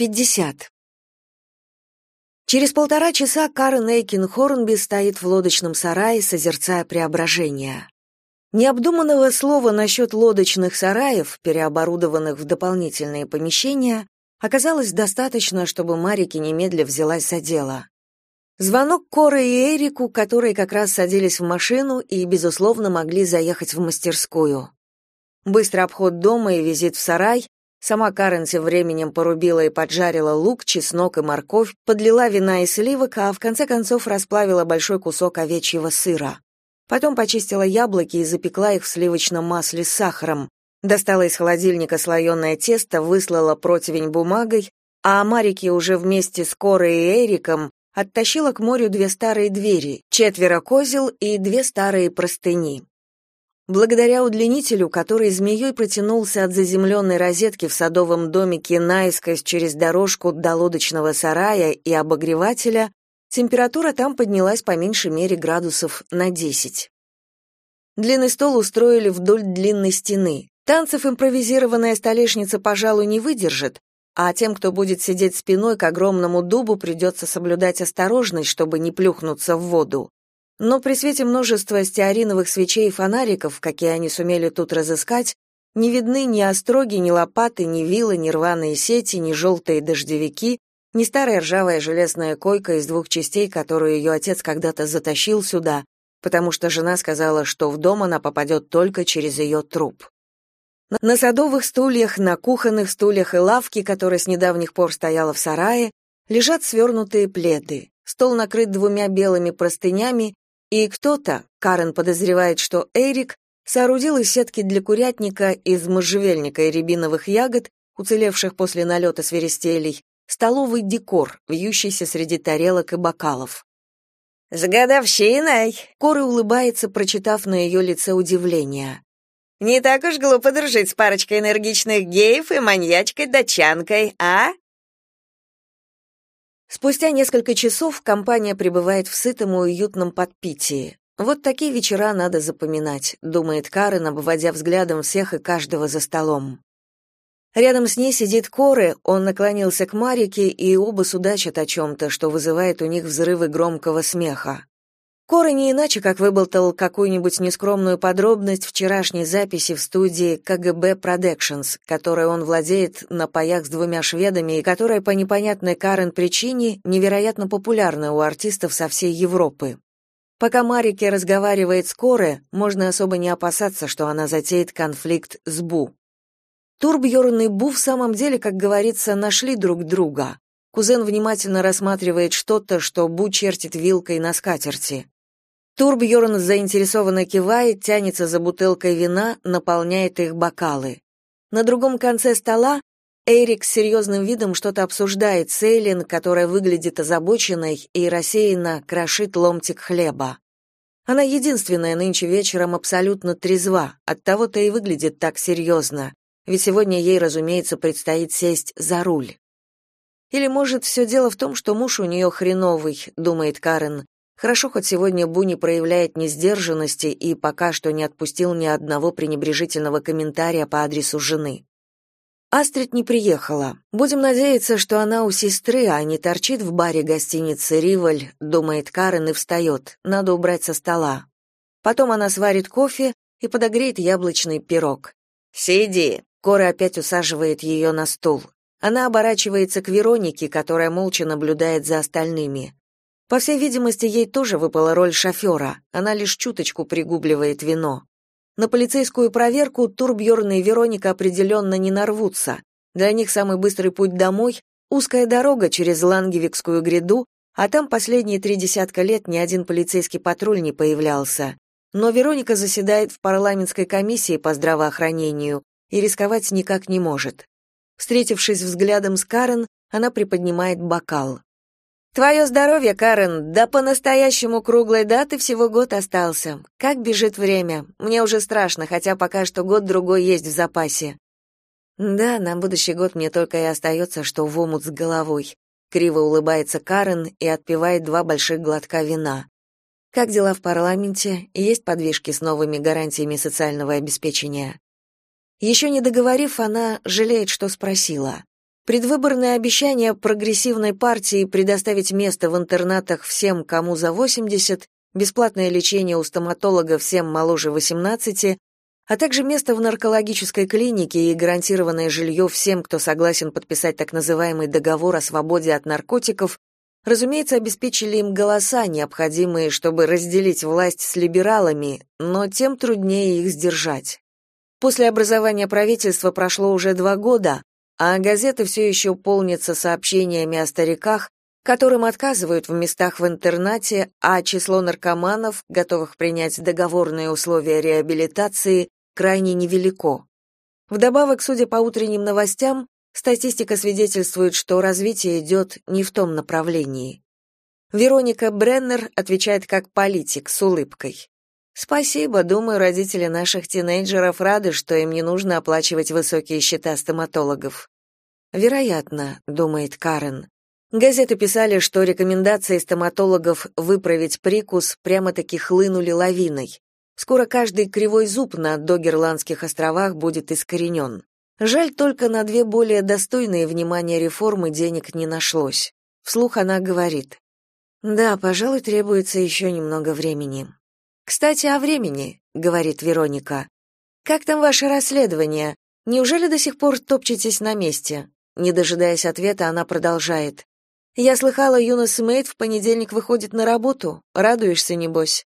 50. Через полтора часа Карен Эйкин Хорнби стоит в лодочном сарае, созерцая преображение. Необдуманного слова насчет лодочных сараев, переоборудованных в дополнительные помещения, оказалось достаточно, чтобы Марики немедля взялась за дело. Звонок Коры и Эрику, которые как раз садились в машину и, безусловно, могли заехать в мастерскую. Быстрый обход дома и визит в сарай, Сама Карен тем временем порубила и поджарила лук, чеснок и морковь, подлила вина и сливок, а в конце концов расплавила большой кусок овечьего сыра. Потом почистила яблоки и запекла их в сливочном масле с сахаром. Достала из холодильника слоеное тесто, выслала противень бумагой, а Марики уже вместе с Корой и Эриком оттащила к морю две старые двери, четверо козел и две старые простыни. Благодаря удлинителю, который змеей протянулся от заземленной розетки в садовом домике наискось через дорожку до лодочного сарая и обогревателя, температура там поднялась по меньшей мере градусов на 10. Длинный стол устроили вдоль длинной стены. Танцев импровизированная столешница, пожалуй, не выдержит, а тем, кто будет сидеть спиной к огромному дубу, придется соблюдать осторожность, чтобы не плюхнуться в воду но при свете множества стеариновых свечей и фонариков, какие они сумели тут разыскать, не видны ни остроги, ни лопаты, ни вилы, ни рваные сети, ни желтые дождевики, ни старая ржавая железная койка из двух частей, которую ее отец когда-то затащил сюда, потому что жена сказала, что в дом она попадет только через ее труп. На садовых стульях, на кухонных стульях и лавке, которая с недавних пор стояла в сарае, лежат свернутые пледы. Стол накрыт двумя белыми простынями, и кто-то, Карен подозревает, что Эрик, соорудил из сетки для курятника из можжевельника и рябиновых ягод, уцелевших после налета свиристелей, столовый декор, вьющийся среди тарелок и бокалов. «С годовщиной!» Кора улыбается, прочитав на ее лице удивление. «Не так уж глупо дружить с парочкой энергичных геев и маньячкой-датчанкой, а?» Спустя несколько часов компания пребывает в сытом и уютном подпитии. Вот такие вечера надо запоминать, думает Карен, обводя взглядом всех и каждого за столом. Рядом с ней сидит Коры, он наклонился к Марике, и оба судачат о чем-то, что вызывает у них взрывы громкого смеха. Кора не иначе, как выболтал какую-нибудь нескромную подробность вчерашней записи в студии КГБ Productions, которой он владеет на паях с двумя шведами и которая по непонятной Карен причине невероятно популярна у артистов со всей Европы. Пока Марике разговаривает с Коре, можно особо не опасаться, что она затеет конфликт с Бу. Турбьерн и Бу в самом деле, как говорится, нашли друг друга. Кузен внимательно рассматривает что-то, что Бу чертит вилкой на скатерти. Турбьерн заинтересованно кивает, тянется за бутылкой вина, наполняет их бокалы. На другом конце стола Эрик с серьезным видом что-то обсуждает с Эйлин, которая выглядит озабоченной и рассеянно крошит ломтик хлеба. Она единственная нынче вечером абсолютно трезва, оттого-то и выглядит так серьезно, ведь сегодня ей, разумеется, предстоит сесть за руль. Или, может, все дело в том, что муж у нее хреновый, думает Карен, Хорошо, хоть сегодня Бу не проявляет несдержанности и пока что не отпустил ни одного пренебрежительного комментария по адресу жены. Астрид не приехала. Будем надеяться, что она у сестры, а не торчит в баре гостиницы «Риваль», думает Карен и встает. Надо убрать со стола. Потом она сварит кофе и подогреет яблочный пирог. «Сиди!» Кора опять усаживает ее на стул. Она оборачивается к Веронике, которая молча наблюдает за остальными. По всей видимости, ей тоже выпала роль шофера, она лишь чуточку пригубливает вино. На полицейскую проверку Турбьерн и Вероника определенно не нарвутся. Для них самый быстрый путь домой — узкая дорога через Лангевикскую гряду, а там последние три десятка лет ни один полицейский патруль не появлялся. Но Вероника заседает в парламентской комиссии по здравоохранению и рисковать никак не может. Встретившись взглядом с Карен, она приподнимает бокал. Твое здоровье, Карен, да по-настоящему круглой даты всего год остался. Как бежит время. Мне уже страшно, хотя пока что год-другой есть в запасе. Да, на будущий год мне только и остается, что в омут с головой. Криво улыбается Карен и отпивает два больших глотка вина. Как дела в парламенте? Есть подвижки с новыми гарантиями социального обеспечения? Еще не договорив, она жалеет, что спросила. Предвыборное обещание прогрессивной партии предоставить место в интернатах всем, кому за 80, бесплатное лечение у стоматолога всем моложе 18, а также место в наркологической клинике и гарантированное жилье всем, кто согласен подписать так называемый договор о свободе от наркотиков, разумеется, обеспечили им голоса, необходимые, чтобы разделить власть с либералами, но тем труднее их сдержать. После образования правительства прошло уже два года, а газеты все еще полнятся сообщениями о стариках, которым отказывают в местах в интернате, а число наркоманов, готовых принять договорные условия реабилитации, крайне невелико. Вдобавок, судя по утренним новостям, статистика свидетельствует, что развитие идет не в том направлении. Вероника Бреннер отвечает как политик с улыбкой. Спасибо, думаю, родители наших тинейджеров рады, что им не нужно оплачивать высокие счета стоматологов. Вероятно, думает Карен. Газеты писали, что рекомендации стоматологов выправить прикус прямо-таки хлынули лавиной. Скоро каждый кривой зуб на Догерландских островах будет искоренен. Жаль только на две более достойные внимания реформы денег не нашлось. Вслух она говорит: "Да, пожалуй, требуется еще немного времени". «Кстати, о времени», — говорит Вероника. «Как там ваше расследование? Неужели до сих пор топчетесь на месте?» Не дожидаясь ответа, она продолжает. «Я слыхала, Юнос Мэйд в понедельник выходит на работу. Радуешься, небось?»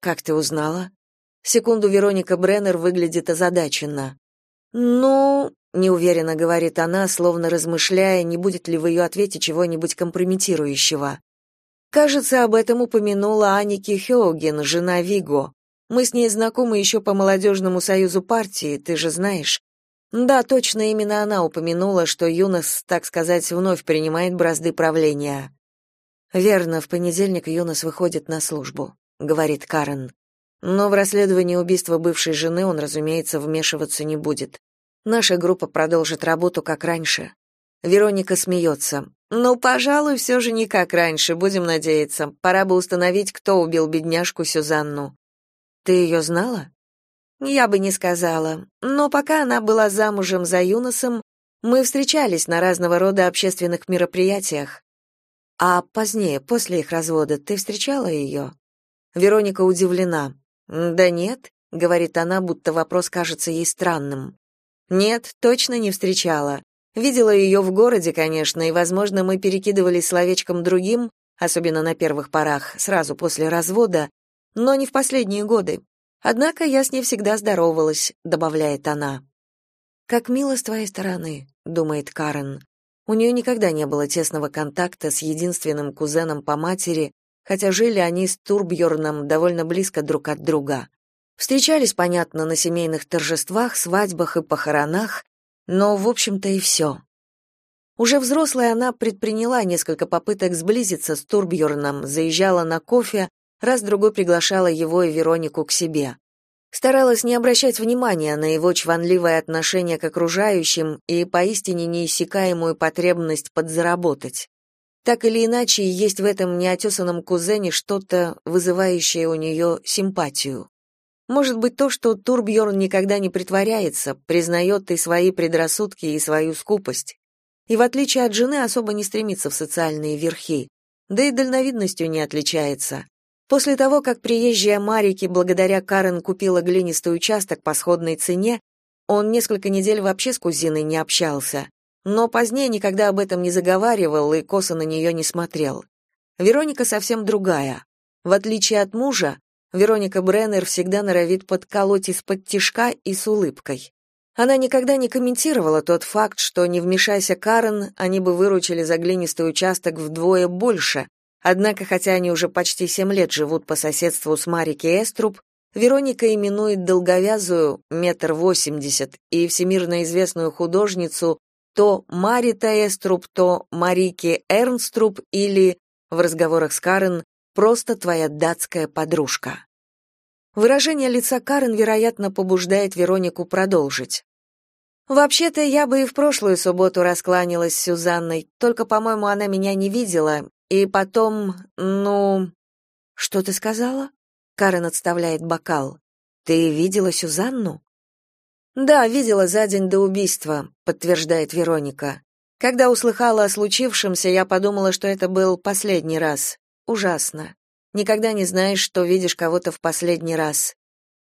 «Как ты узнала?» Секунду Вероника Бреннер выглядит озадаченно. «Ну...» — неуверенно говорит она, словно размышляя, не будет ли в ее ответе чего-нибудь компрометирующего. Кажется, об этом упомянула Аники Хёген, жена Виго. Мы с ней знакомы еще по молодежному союзу партии, ты же знаешь. Да, точно именно она упомянула, что Юнос, так сказать, вновь принимает бразды правления. Верно, в понедельник Юнос выходит на службу, говорит Карен. Но в расследовании убийства бывшей жены он, разумеется, вмешиваться не будет. Наша группа продолжит работу как раньше. Вероника смеется. «Ну, пожалуй, все же не как раньше, будем надеяться. Пора бы установить, кто убил бедняжку Сюзанну». «Ты ее знала?» «Я бы не сказала. Но пока она была замужем за Юносом, мы встречались на разного рода общественных мероприятиях. А позднее, после их развода, ты встречала ее?» Вероника удивлена. «Да нет», — говорит она, будто вопрос кажется ей странным. «Нет, точно не встречала. Видела ее в городе, конечно, и, возможно, мы перекидывались словечком другим, особенно на первых порах, сразу после развода, но не в последние годы. Однако я с ней всегда здоровалась, добавляет она. Как мило с твоей стороны, думает Карен. У нее никогда не было тесного контакта с единственным кузеном по матери, хотя жили они с Турбьорном довольно близко друг от друга. Встречались, понятно, на семейных торжествах, свадьбах и похоронах, но, в общем-то, и все. Уже взрослая она предприняла несколько попыток сблизиться с Турбьерном, заезжала на кофе, раз-другой приглашала его и Веронику к себе. Старалась не обращать внимания на его чванливое отношение к окружающим и поистине неиссякаемую потребность подзаработать. Так или иначе, есть в этом неотесанном кузене что-то, вызывающее у нее симпатию. Может быть, то, что Турбьорн никогда не притворяется, признает и свои предрассудки, и свою скупость. И в отличие от жены особо не стремится в социальные верхи, да и дальновидностью не отличается. После того, как приезжая Марики благодаря Карен купила глинистый участок по сходной цене, он несколько недель вообще с кузиной не общался, но позднее никогда об этом не заговаривал и косо на нее не смотрел. Вероника совсем другая. В отличие от мужа, Вероника Бреннер всегда норовит подколоть из-под тишка и с улыбкой. Она никогда не комментировала тот факт, что не вмешайся Карен, они бы выручили за глинистый участок вдвое больше. Однако, хотя они уже почти семь лет живут по соседству с Марики Эструб, Вероника именует долговязую метр восемьдесят и всемирно известную художницу то Марита Эструб, то Марики Эрнструб или, в разговорах с Карен, просто твоя датская подружка. Выражение лица Карен, вероятно, побуждает Веронику продолжить. Вообще-то я бы и в прошлую субботу раскланялась с Сюзанной, только, по-моему, она меня не видела, и потом, ну, что ты сказала? Карен отставляет бокал. Ты видела Сюзанну? Да, видела за день до убийства, подтверждает Вероника. Когда услыхала о случившемся, я подумала, что это был последний раз. Ужасно. Никогда не знаешь, что видишь кого-то в последний раз.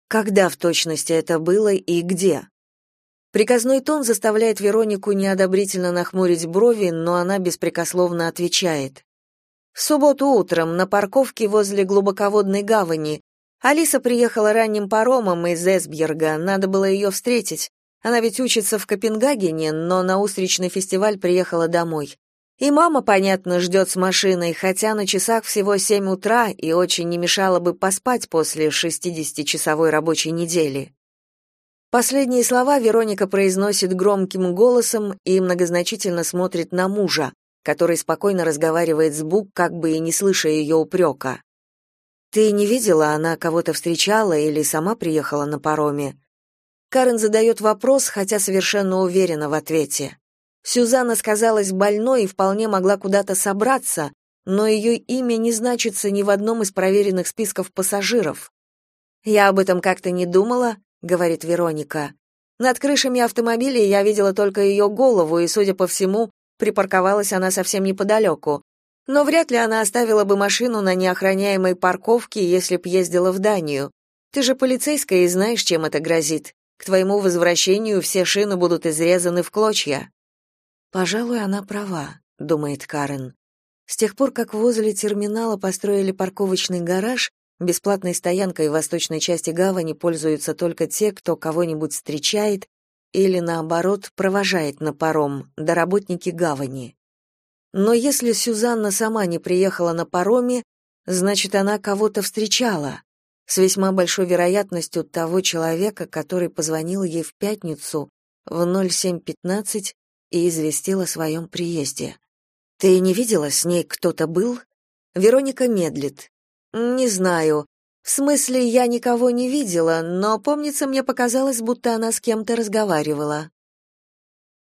Когда в точности это было и где? Приказной тон заставляет Веронику неодобрительно нахмурить брови, но она беспрекословно отвечает. В субботу утром на парковке возле глубоководной гавани Алиса приехала ранним паромом из Эсбьерга, надо было ее встретить. Она ведь учится в Копенгагене, но на устричный фестиваль приехала домой. И мама, понятно, ждет с машиной, хотя на часах всего семь утра и очень не мешало бы поспать после шестидесятичасовой рабочей недели. Последние слова Вероника произносит громким голосом и многозначительно смотрит на мужа, который спокойно разговаривает с Бук, как бы и не слыша ее упрека. «Ты не видела, она кого-то встречала или сама приехала на пароме?» Карен задает вопрос, хотя совершенно уверена в ответе. Сюзанна сказалась больной и вполне могла куда-то собраться, но ее имя не значится ни в одном из проверенных списков пассажиров. «Я об этом как-то не думала», говорит Вероника. Над крышами автомобилей я видела только ее голову, и, судя по всему, припарковалась она совсем неподалеку. Но вряд ли она оставила бы машину на неохраняемой парковке, если б ездила в Данию. Ты же полицейская и знаешь, чем это грозит. К твоему возвращению все шины будут изрезаны в клочья. Пожалуй, она права, думает Карен. С тех пор, как возле терминала построили парковочный гараж, Бесплатной стоянкой в восточной части гавани пользуются только те, кто кого-нибудь встречает или, наоборот, провожает на паром, до работники гавани. Но если Сюзанна сама не приехала на пароме, значит, она кого-то встречала, с весьма большой вероятностью того человека, который позвонил ей в пятницу в 07.15 и известил о своем приезде. «Ты не видела, с ней кто-то был?» Вероника медлит. Не знаю. В смысле, я никого не видела, но помнится, мне показалось, будто она с кем-то разговаривала.